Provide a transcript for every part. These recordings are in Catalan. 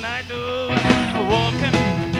can I do? Walking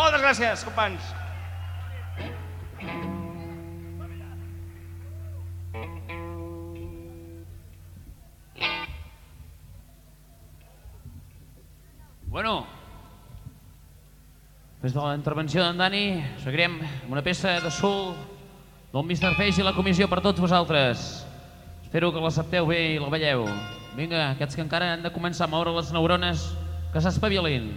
Moltes gràcies, companys. Bueno, des de la intervenció d'en Dani, seguirem amb una peça de sol del Mr. Feix i la comissió per tots vosaltres. Espero que l'accepteu bé i la veieu. Vinga, aquests que encara han de començar a moure les neurones, que s'espavilin.